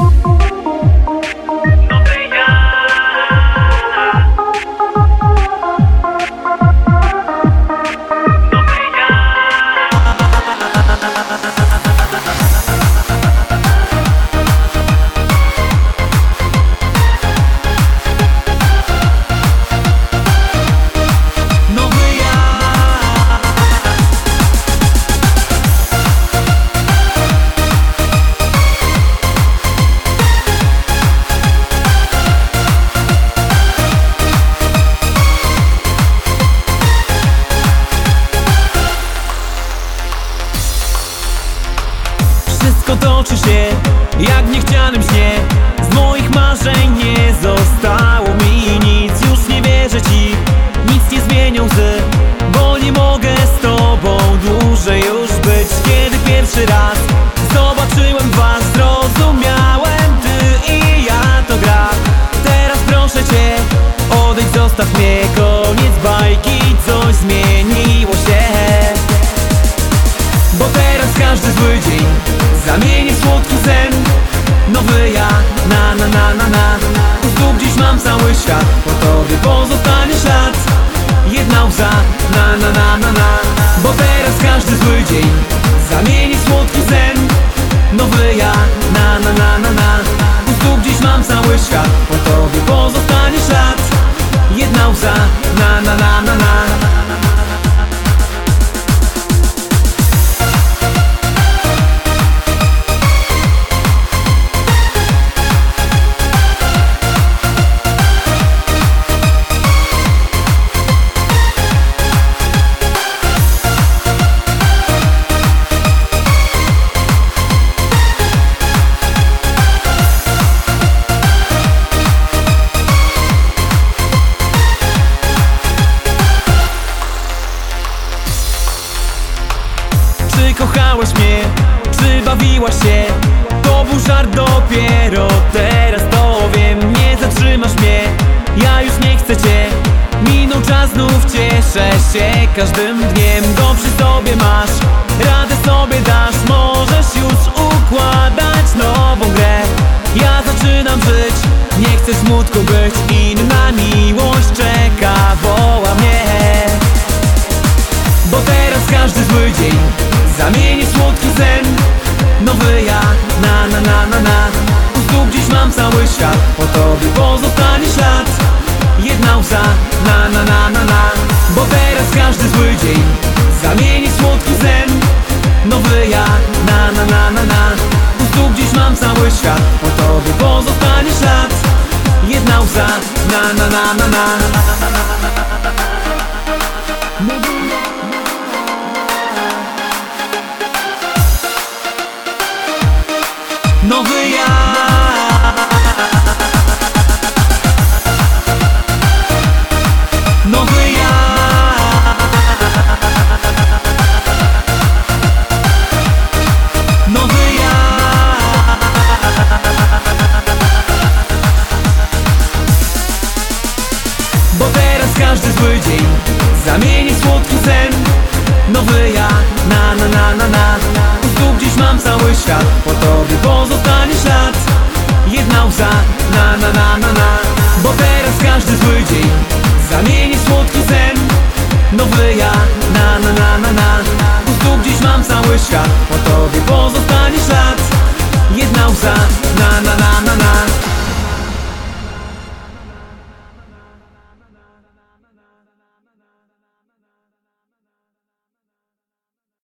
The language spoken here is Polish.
Nowy toczy się jak w niechcianym śnie. Z moich marzeń nie zostało mi nic. Już nie wierzę ci, nic nie zmienią łzy Bo nie mogę z tobą dłużej już być. Kiedy pierwszy raz zobaczyłem was Zrozumiałem ty i ja to gra. Teraz proszę cię, odejdź, zostaw mnie. Koniec bajki, coś zmieniło się. Bo teraz każdy zły dzień Zamienię w słodki sen Nowy ja, na na na na na. U stóp dziś mam cały świat. Po tobie pozostanie ślad. Jedna łza, na na na na na. Bo teraz każdy zły dzień Zamienię Dopiero teraz to wiem Nie zatrzymasz mnie, ja już nie chcę cię. Minął czas, znów cieszę się każdym dniem Go przy sobie masz, radę sobie dasz Możesz już układać nową grę. Ja zaczynam żyć, nie chcę smutku być Inna miłość czeka, woła mnie. Bo teraz każdy zły dzień Zamienię w słodki sen Nowy ja, na na na. Na na U stóp dziś mam cały świat. Po tobie pozostanie ślad. Jedna łza, na na na na na. Bo teraz każdy zły dzień Zamienię w słodki sen. Nowy ja, na na na na na. U stóp dziś mam cały świat. Po tobie pozostanie ślad. Jedna łza, na na na na na. Nowy Nowy ja, na na na na na. U stóp dziś mam cały świat. Po tobie pozostanie ślad. Jedna łza, na na na na na. Bo teraz każdy zły dzień Zamieni słodki sen. Nowy ja, na na na na na